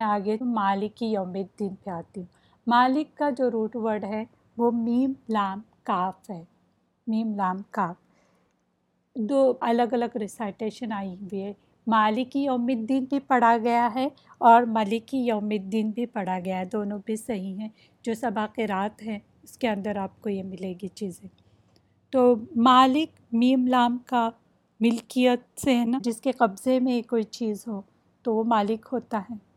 آگے مالک کی یوم الدین پہ آتی ہوں۔ مالک کا جو روٹ ورڈ ہے وہ میم لام کاف ہے۔ میم لام کاف۔ دو الگ الگ ریسائٹیشن آئی ہوئی ہے۔ مالکی یوم الدین بھی پڑھا گیا ہے اور ملکی یوم الدین بھی پڑھا گیا ہے۔ دونوں بھی صحیح ہیں۔ جو رات ہیں، اس کے اندر آپ کو یہ ملے گی چیزیں۔ تو مالک میم لام کا ملکیت سے ہے نا؟ جس کے قبضے میں کوئی چیز ہو تو وہ مالک ہوتا ہے۔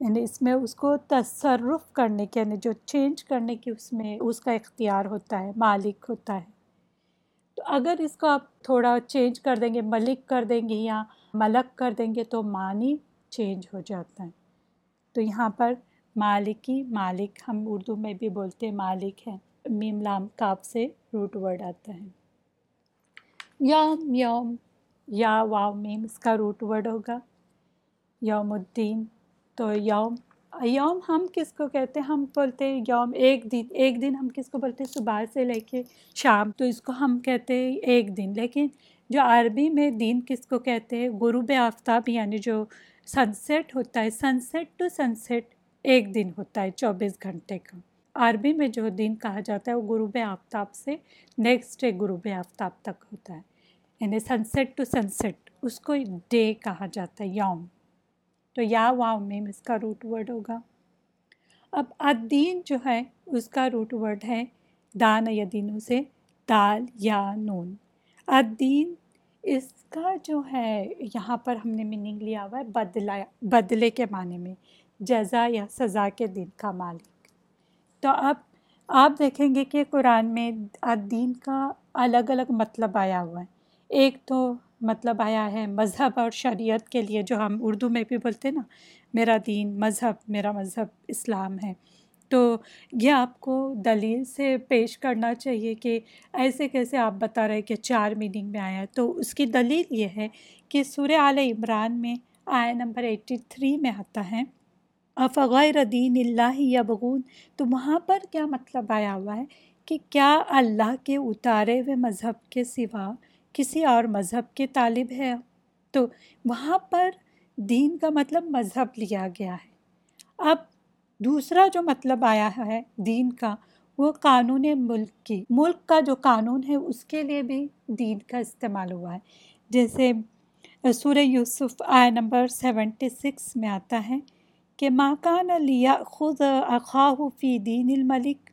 یعنی اس میں اس کو تصرف کرنے کے یعنی جو چینج کرنے کی اس میں اس کا اختیار ہوتا ہے، مالک ہوتا ہے۔ تو اگر اس کو آپ تھوڑا چینج کر دیں گے، ملک کر دیں گے یا ملک کر دیں گے تو معنی چینج ہو جاتا ہے۔ تو یہاں پر مالکی، مالک ہم اردو میں بھی بولتے ہیں، مالک ہیں میم لام کاف سے روٹ ورڈ آتا ہے۔ یوم یوم، یا واو میم اس کا روٹ ورڈ ہوگا۔ یوم الدین تو یوم یوم ہم کس کو کہتے ہیں؟ ہم بولتے ہیں یوم ایک دن ایک دن ہم کس کو بولتے ہیں؟ صبح سے لے کے شام، تو اس کو ہم کہتے ہیں ایک دن۔ لیکن جو عربی میں دن کس کو کہتے ہیں؟ غروب آفتاب یعنی جو سن سیٹ ہوتا ہے sunset to sunset ایک دن ہوتا ہے، چوبیس گھنٹے کا۔ عربی میں جو دن کہا جاتا ہے، وہ غروب آفتاب سے نیکسٹ ڈے غروب آفتاب تک ہوتا ہے۔ یعنی sunset to sunset اس کو ڈے کہا جاتا ہے، یوم۔ تو یا واؤ میں اس کا روٹ ورڈ ہوگا۔ اب الدین جو ہے اس کا روٹ ورڈ ہے دان یا دینوں سے دال یا نون۔ الدین اس کا جو ہے یہاں پر ہم نے میننگ لیا ہوا ہے بدلا، بدلے کے معنی میں، جزا یا سزا کے دن کا مالک۔ تو اب آپ دیکھیں گے کہ قرآن میں الدین کا الگ الگ مطلب آیا ہوا ہے۔ ایک تو مطلب آیا ہے مذہب اور شریعت کے لیے جو ہم اردو میں بھی بولتے ہیں نا، میرا دین، مذہب، میرا مذہب، اسلام ہے۔ تو یہ آپ کو دلیل سے پیش کرنا چاہیے کہ ایسے کیسے آپ بتا رہے کہ چار میننگ میں آیا تو اس کی دلیل یہ ہے کہ سورہ عال عمران میں آیا نمبر ایٹی تھری میں آتا ہے، افغیر دین اللہ یبغون۔ تو وہاں پر کیا مطلب آیا ہوا ہے کہ کیا اللہ کے اتارے ہوئے مذہب کے سوا کسی اور مذہب کے طالب ہے تو وہاں پر دین کا مطلب مذہب لیا گیا ہے۔ اب دوسرا جو مطلب آیا ہے دین کا، وہ قانون ملک کی، ملک کا جو قانون ہے، اس کے لیے بھی دین کا استعمال ہوا ہے۔ جیسے سورہ یوسف آئے نمبر سیونٹی سکس میں آتا ہے کہ ماکان لیا خود اخواہ فی دین الملک۔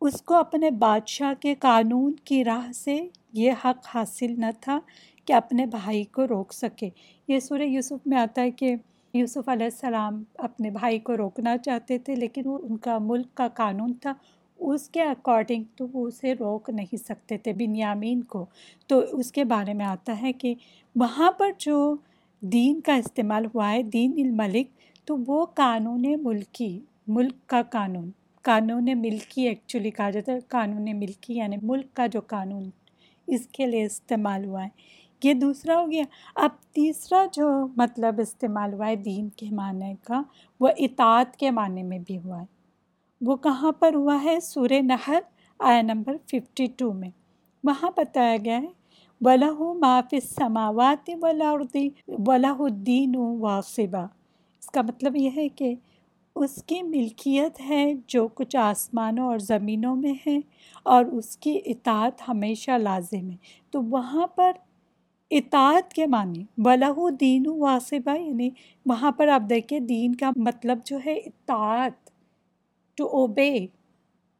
اس کو اپنے بادشاہ کے قانون کی راہ سے یہ حق حاصل نہ تھا کہ اپنے بھائی کو روک سکے۔ یہ سورہ یوسف میں آتا ہے کہ یوسف علیہ السلام اپنے بھائی کو روکنا چاہتے تھے، لیکن وہ ان کا ملک کا قانون تھا۔ اس کے اکارڈنگ تو وہ اسے روک نہیں سکتے تھے، بنیامین کو۔ تو اس کے بارے میں آتا ہے کہ وہاں پر جو دین کا استعمال ہوا ہے، دین الملک، تو وہ قانون ملکی، ملک کا قانون۔ قانون ملکی ایکچولی کہا جاتا ہے، قانون ملکی یعنی ملک کا جو قانون اس کے لیے استعمال ہوا ہے۔ یہ دوسرا ہو گیا۔ اب تیسرا جو مطلب استعمال ہوا ہے دین کے معنی کا، وہ اطاعت کے معنی میں بھی ہوا ہے۔ وہ کہاں پر ہوا ہے؟ سور نہر آیا نمبر ففٹی ٹو میں۔ وہاں بتایا گیا ہے ولاح معاف سماوات ولاردی ولاح الدین واصبہ اس کا مطلب یہ ہے کہ اس کی ملکیت ہے جو کچھ آسمانوں اور زمینوں میں ہے اور اس کی اطاعت ہمیشہ لازم ہے۔ تو وہاں پر اطاعت کے معنی بلہ دین واسبہ یعنی وہاں پر آپ دیکھیں دین کا مطلب جو ہے اطاعت ٹو اوبے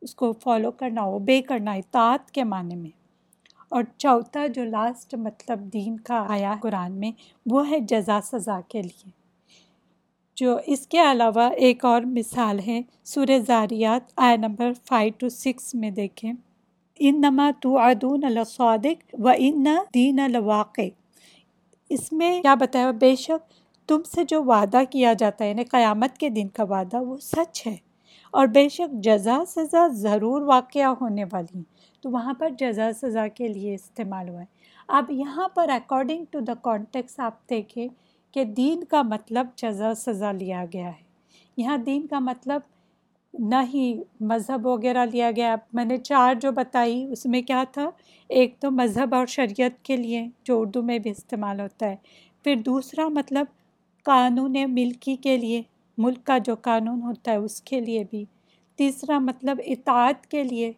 اس کو فالو کرنا اوبے کرنا، اطاعت کے معنی میں۔ اور چوتھا جو لاسٹ مطلب دین کا آیا قرآن میں، وہ ہے جزا سزا کے لیے۔ جو اس کے علاوہ ایک اور مثال ہے سور زاریات آیا نمبر فائیو ٹو سکس میں دیکھیں۔ ان نما تو ادون الصادق و ان دین الواقع اس میں کیا بتایا بے شک تم سے جو وعدہ کیا جاتا ہے یعنی قیامت کے دن کا وعدہ، وہ سچ ہے۔ اور بے شک جزا سزا ضرور واقعہ ہونے والی ہیں۔ تو وہاں پر جزا سزا کے لیے استعمال ہوا ہے۔ اب یہاں پر اکارڈنگ ٹو دا کانٹیکس آپ دیکھیں کہ دین کا مطلب جزا سزا لیا گیا ہے۔ یہاں دین کا مطلب نہ ہی مذہب وغیرہ لیا گیا۔ میں نے چار جو بتائی، اس میں کیا تھا؟ ایک تو مذہب اور شریعت کے لیے، جو اردو میں بھی استعمال ہوتا ہے۔ پھر دوسرا مطلب قانون ملکی کے لیے، ملک کا جو قانون ہوتا ہے، اس کے لیے بھی۔ تیسرا مطلب اطاعت کے لیے،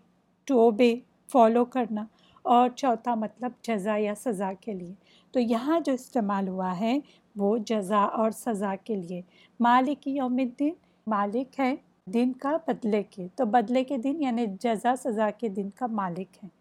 ٹوبے، فالو کرنا۔ اور چوتھا مطلب جزا یا سزا کے لیے۔ تو یہاں جو استعمال ہوا ہے وہ جزا اور سزا کے لیے۔ مالک یوم الدین، مالک ہے دن کا بدلے کے۔ تو بدلے کے دن یعنی جزا، سزا کے دن کا مالک ہے۔